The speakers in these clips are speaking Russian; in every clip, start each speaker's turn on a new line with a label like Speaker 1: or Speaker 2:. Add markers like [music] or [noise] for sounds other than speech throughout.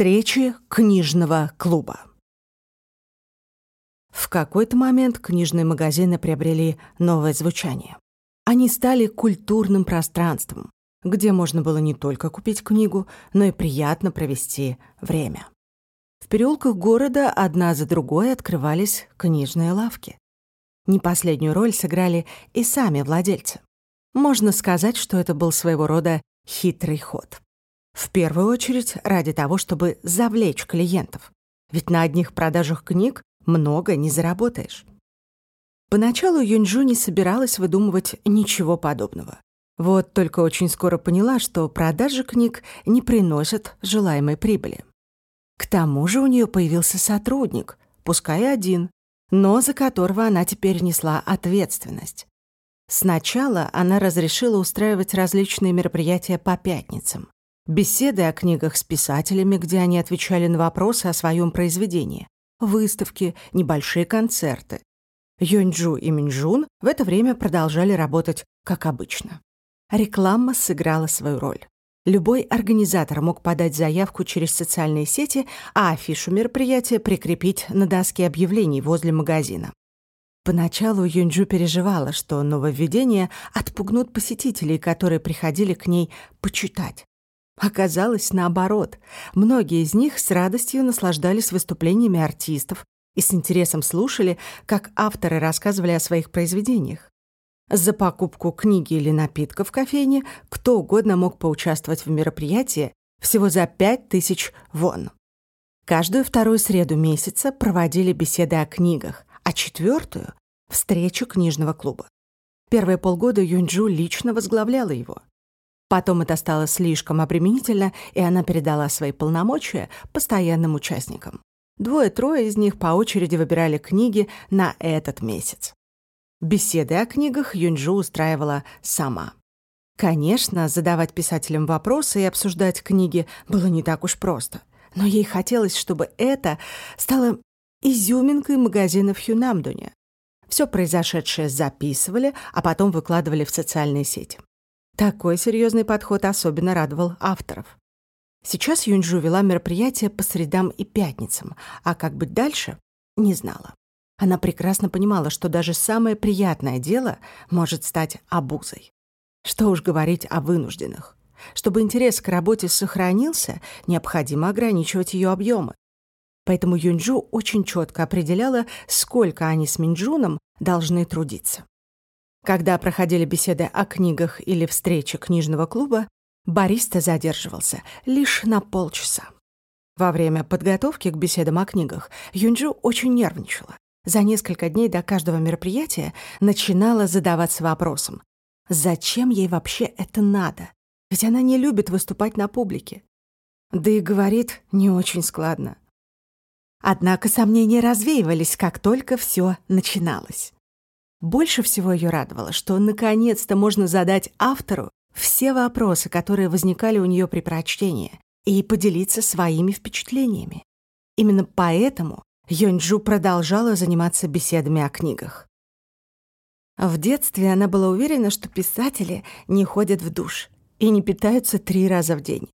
Speaker 1: Встречи книжного клуба. В какой-то момент книжные магазины приобрели новое звучание. Они стали культурным пространством, где можно было не только купить книгу, но и приятно провести время. В переулках города одна за другой открывались книжные лавки. Не последнюю роль сыграли и сами владельцы. Можно сказать, что это был своего рода хитрый ход. В первую очередь ради того, чтобы завлечь клиентов. Ведь на одних продажах книг много не заработаешь. Поначалу Юньжу не собиралась выдумывать ничего подобного. Вот только очень скоро поняла, что продажи книг не приносят желаемой прибыли. К тому же у нее появился сотрудник, пускай один, но за которого она теперь несла ответственность. Сначала она разрешила устраивать различные мероприятия по пятницам. Беседы о книгах с писателями, где они отвечали на вопросы о своем произведении, выставки, небольшие концерты. Юньджу и Минджун в это время продолжали работать как обычно. Реклама сыграла свою роль. Любой организатор мог подать заявку через социальные сети, а афишу мероприятия прикрепить на доске объявлений возле магазина. Поначалу Юнджу переживала, что нововведения отпугнут посетителей, которые приходили к ней почитать. Оказалось наоборот. Многие из них с радостью наслаждались выступлениями артистов и с интересом слушали, как авторы рассказывали о своих произведениях. За покупку книги или напитка в кофейне кто угодно мог поучаствовать в мероприятии всего за 5000 вон. Каждую вторую среду месяца проводили беседы о книгах, а четвертую — встречу книжного клуба. Первые полгода Юнджу лично возглавляла его — Потом это стало слишком обременительно, и она передала свои полномочия постоянным участникам. Двое-трое из них по очереди выбирали книги на этот месяц. Беседы о книгах Юнджу устраивала сама. Конечно, задавать писателям вопросы и обсуждать книги было не так уж просто, но ей хотелось, чтобы это стало изюминкой магазина в Хюнамдуне. Все произошедшее записывали, а потом выкладывали в социальные сети. Такой серьезный подход особенно радовал авторов. Сейчас Юнджу вела мероприятие по средам и пятницам, а как быть дальше — не знала. Она прекрасно понимала, что даже самое приятное дело может стать обузой. Что уж говорить о вынужденных. Чтобы интерес к работе сохранился, необходимо ограничивать ее объемы. Поэтому Юнджу очень четко определяла, сколько они с Минджуном должны трудиться. Когда проходили беседы о книгах или встречи книжного клуба, бариста задерживался лишь на полчаса. Во время подготовки к беседам о книгах Юнджу очень нервничала. За несколько дней до каждого мероприятия начинала задаваться вопросом, зачем ей вообще это надо? Ведь она не любит выступать на публике. Да и говорит не очень складно. Однако сомнения развеивались, как только все начиналось. Больше всего ее радовало, что наконец-то можно задать автору все вопросы, которые возникали у нее при прочтении, и поделиться своими впечатлениями. Именно поэтому Йонджу продолжала заниматься беседами о книгах. В детстве она была уверена, что писатели не ходят в душ и не питаются три раза в день.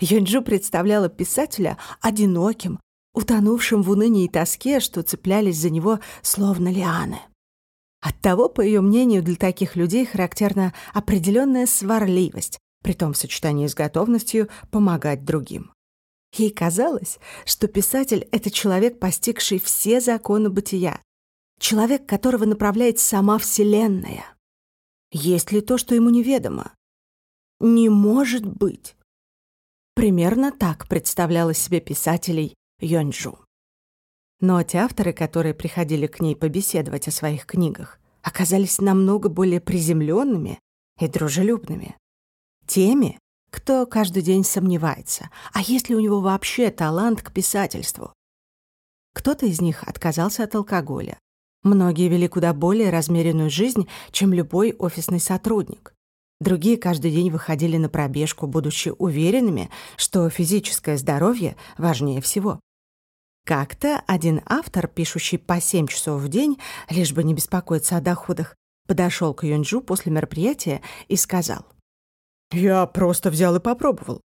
Speaker 1: Йонджу представляла писателя одиноким, утонувшим в унынии и тоске, что цеплялись за него словно лианы. Оттого, по ее мнению, для таких людей характерна определенная сварливость, притом в сочетании с готовностью помогать другим. Ей казалось, что писатель — это человек, постигший все законы бытия, человек, которого направляет сама Вселенная. Есть ли то, что ему неведомо? Не может быть. Примерно так представляла себе писателей Йонджу. Но те авторы, которые приходили к ней побеседовать о своих книгах, оказались намного более приземленными и дружелюбными. Теми, кто каждый день сомневается, а есть ли у него вообще талант к писательству. Кто-то из них отказался от алкоголя. Многие вели куда более размеренную жизнь, чем любой офисный сотрудник. Другие каждый день выходили на пробежку, будучи уверенными, что физическое здоровье важнее всего. Как-то один автор, пишущий по 7 часов в день, лишь бы не беспокоиться о доходах, подошел к Юнджу после мероприятия и сказал. «Я просто взял и попробовал.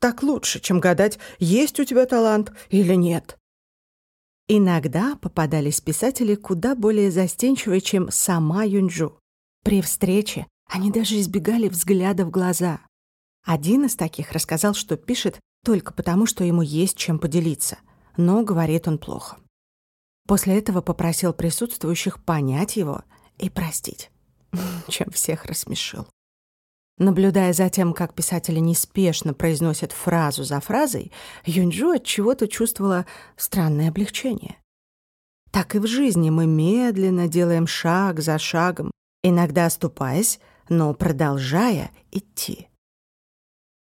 Speaker 2: Так лучше, чем гадать, есть у тебя талант или нет.
Speaker 1: Иногда попадались писатели куда более застенчивые, чем сама Юнджу. При встрече они даже избегали взгляда в глаза. Один из таких рассказал, что пишет только потому, что ему есть чем поделиться, но говорит он плохо. После этого попросил присутствующих понять его и простить, [laughs] чем всех рассмешил. Наблюдая за тем, как писатели неспешно произносят фразу за фразой, Юнджу от чего-то чувствовала странное облегчение. Так и в жизни мы медленно делаем шаг за шагом, иногда оступаясь, но продолжая идти.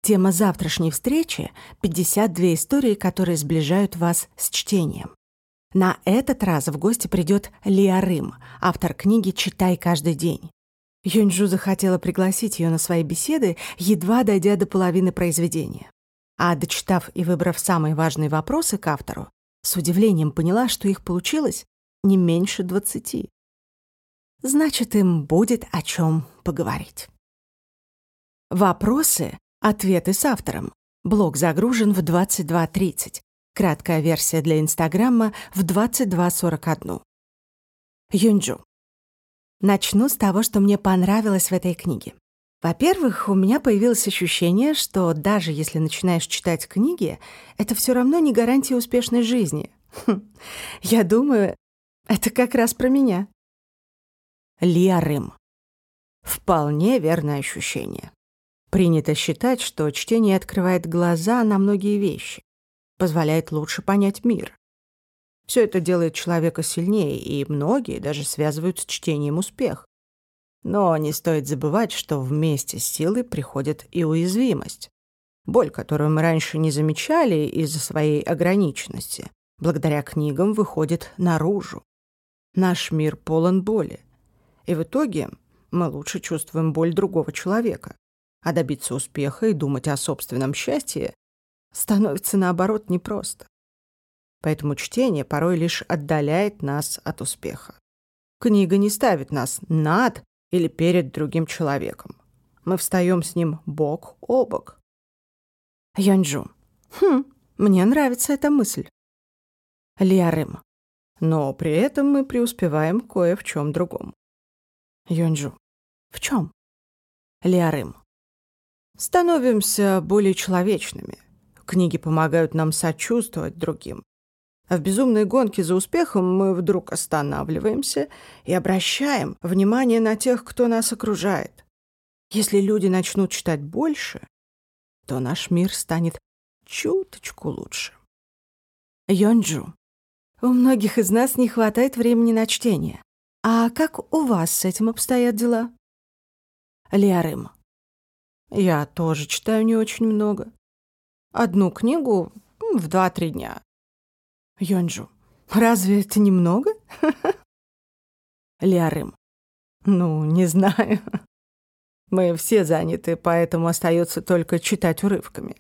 Speaker 1: Тема завтрашней встречи — 52 истории, которые сближают вас с чтением. На этот раз в гости придет Лиа Рым, автор книги «Читай каждый день». Юньжу захотела пригласить ее на свои беседы, едва дойдя до половины произведения. А дочитав и выбрав самые важные вопросы к автору, с удивлением поняла, что их получилось не меньше двадцати. Значит, им будет о чем поговорить. Вопросы, ответы с автором. Блог загружен в 22.30. Краткая версия для Инстаграма в 22.41. Юнджу. Начну с того, что мне понравилось в этой книге. Во-первых, у меня появилось ощущение, что даже если начинаешь читать книги, это все равно не гарантия успешной жизни. Хм, я думаю, это как раз про меня. Лиа Рым. Вполне верное ощущение. Принято считать, что чтение открывает глаза на многие вещи, позволяет лучше понять мир. Все это делает человека сильнее, и многие даже связывают с чтением успех. Но не стоит забывать, что вместе с силой приходит и уязвимость. Боль, которую мы раньше не замечали из-за своей ограниченности, благодаря книгам выходит наружу. Наш мир полон боли. И в итоге мы лучше чувствуем боль другого человека. А добиться успеха и думать о собственном счастье становится, наоборот, непросто. Поэтому чтение порой лишь отдаляет нас от успеха. Книга не ставит нас над или перед другим человеком. Мы встаем с ним бок о бок. Янджу. Хм, мне нравится эта мысль. Лиарым. Но при этом мы преуспеваем кое в чем другом. Йонджу. В чем? Лиарым. Становимся более человечными. Книги помогают нам сочувствовать другим, а в безумной гонке за успехом мы вдруг останавливаемся и обращаем внимание на тех, кто нас окружает. Если люди начнут читать больше, то наш мир станет чуточку лучше. Йонджу. У многих из нас не хватает времени на чтение. А как у вас с этим обстоят дела? Лиарым. Я тоже читаю не очень много. Одну книгу в два-три дня. Йонджу. Разве это немного? [laughs] Лиарым. Ну, не знаю. Мы все заняты, поэтому остается только читать урывками.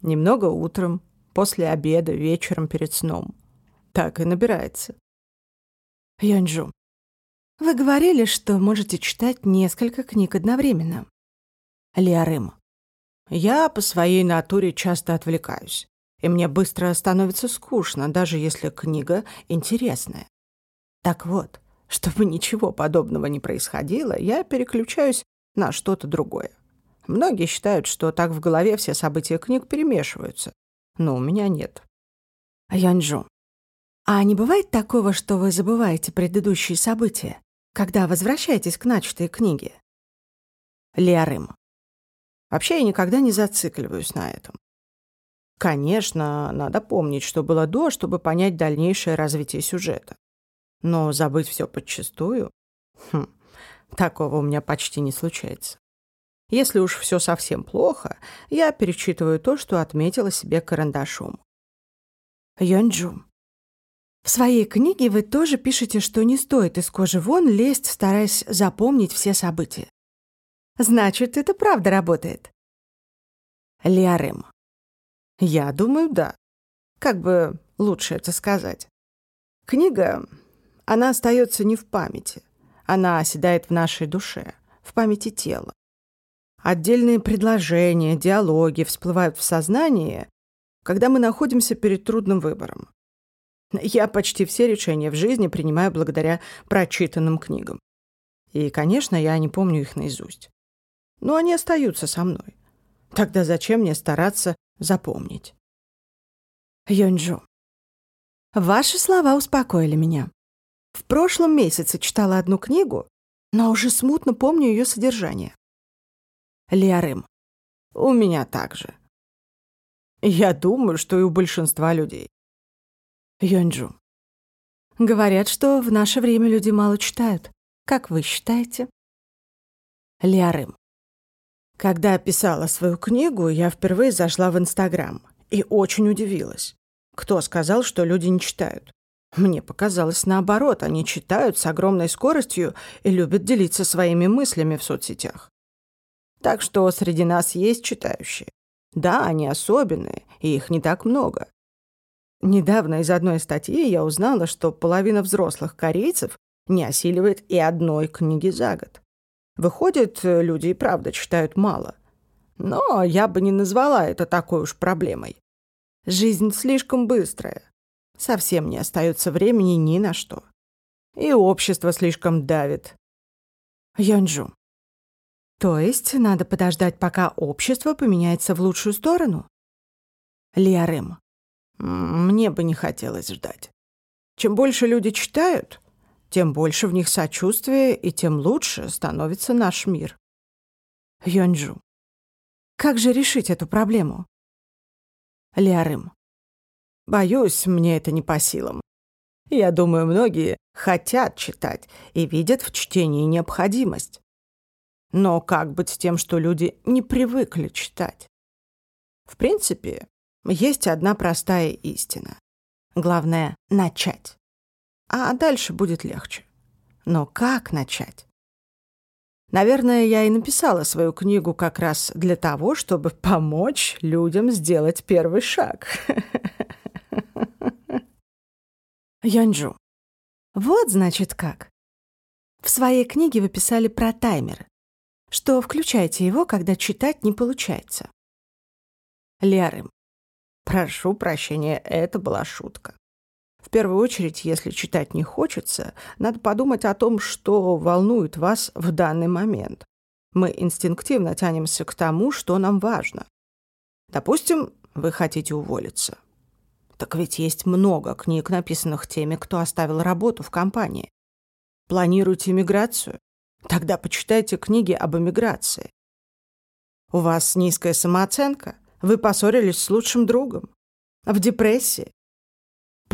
Speaker 1: Немного утром, после обеда, вечером перед сном. Так и набирается. Йонджу. Вы говорили, что можете читать несколько книг одновременно. Лиарым. Я по своей натуре часто отвлекаюсь и мне быстро становится скучно, даже если книга интересная. Так вот, чтобы ничего подобного не происходило, я переключаюсь на что-то другое. Многие считают, что так в голове все события книг перемешиваются, но у меня нет. Янджу, а не бывает такого, что вы забываете предыдущие события, когда возвращаетесь к начатой книге? Лиарым. Вообще я никогда не зацикливаюсь на этом. Конечно, надо помнить, что было до, чтобы понять дальнейшее развитие сюжета. Но забыть все подчистую? Хм, такого у меня почти не случается. Если уж все совсем плохо, я перечитываю то, что отметила себе карандашом. Йонджу. В своей книге вы тоже пишете, что не стоит из кожи вон лезть, стараясь запомнить все события. Значит, это правда работает. Лиарем. Я думаю, да. Как бы лучше это сказать? Книга, она остается не в памяти. Она оседает в нашей душе, в памяти тела.
Speaker 2: Отдельные предложения, диалоги всплывают в сознании, когда мы находимся перед трудным выбором. Я почти все решения в жизни принимаю благодаря прочитанным книгам. И, конечно, я не помню их наизусть. Но они остаются со мной. Тогда зачем мне стараться запомнить?
Speaker 1: Йонджу, ваши слова успокоили меня. В прошлом месяце читала одну книгу, но уже смутно помню ее содержание. Лиарым.
Speaker 2: У меня также. Я думаю, что и у большинства людей.
Speaker 1: Йонджу. Говорят, что в наше время люди мало читают. Как вы считаете?
Speaker 2: Лиарым. Когда писала свою книгу, я впервые зашла в Инстаграм и очень удивилась. Кто сказал, что люди не читают? Мне показалось наоборот, они читают с огромной скоростью и любят делиться своими мыслями в соцсетях. Так что среди нас есть читающие. Да, они особенные, и их не так много. Недавно из одной статьи я узнала, что половина взрослых корейцев не осиливает и одной книги за год. Выходит, люди и правда читают мало. Но я бы не назвала это такой уж проблемой. Жизнь слишком быстрая. Совсем не остается времени ни на что. И общество слишком давит.
Speaker 1: Йонджу, то есть надо подождать, пока общество поменяется в лучшую сторону?
Speaker 2: Лиарым. Мне бы не хотелось ждать. Чем больше люди читают, тем больше в них сочувствия и тем лучше становится наш мир.
Speaker 1: Йонджу. Как же решить эту проблему?
Speaker 2: Лиарым. Боюсь, мне это не по силам. Я думаю, многие хотят читать и видят в чтении необходимость. Но как быть с тем, что люди не привыкли читать? В принципе, есть одна простая истина. Главное — начать. А дальше будет легче. Но как начать? Наверное, я и написала свою книгу как раз для того, чтобы помочь людям сделать первый шаг. [laughs]
Speaker 1: Янджу, вот значит как. В своей книге вы писали про таймер, что включайте его, когда читать не получается.
Speaker 2: Лярым. Прошу прощения, это была шутка. В первую очередь, если читать не хочется, надо подумать о том, что волнует вас в данный момент. Мы инстинктивно тянемся к тому, что нам важно. Допустим, вы хотите уволиться. Так ведь есть много книг, написанных теми, кто оставил работу в компании. Планируете миграцию? Тогда почитайте книги об эмиграции. У вас низкая самооценка? Вы поссорились с лучшим другом? В депрессии?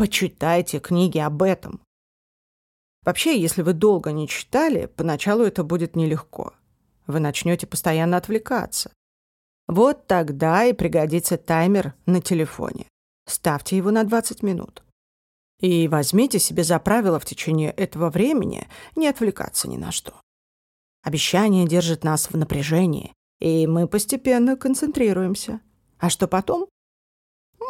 Speaker 2: Почитайте книги об этом. Вообще, если вы долго не читали, поначалу это будет нелегко. Вы начнете постоянно отвлекаться. Вот тогда и пригодится таймер на телефоне. Ставьте его на 20 минут. И возьмите себе за правило в течение этого времени не отвлекаться ни на что. Обещание держит нас в напряжении, и мы постепенно концентрируемся. А что потом?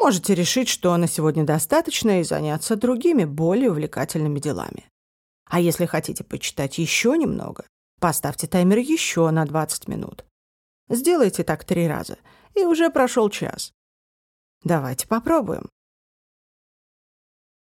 Speaker 2: Можете решить, что на сегодня достаточно, и заняться другими, более увлекательными делами. А если хотите почитать еще немного, поставьте таймер еще на 20 минут. Сделайте так три раза, и уже прошел час. Давайте попробуем.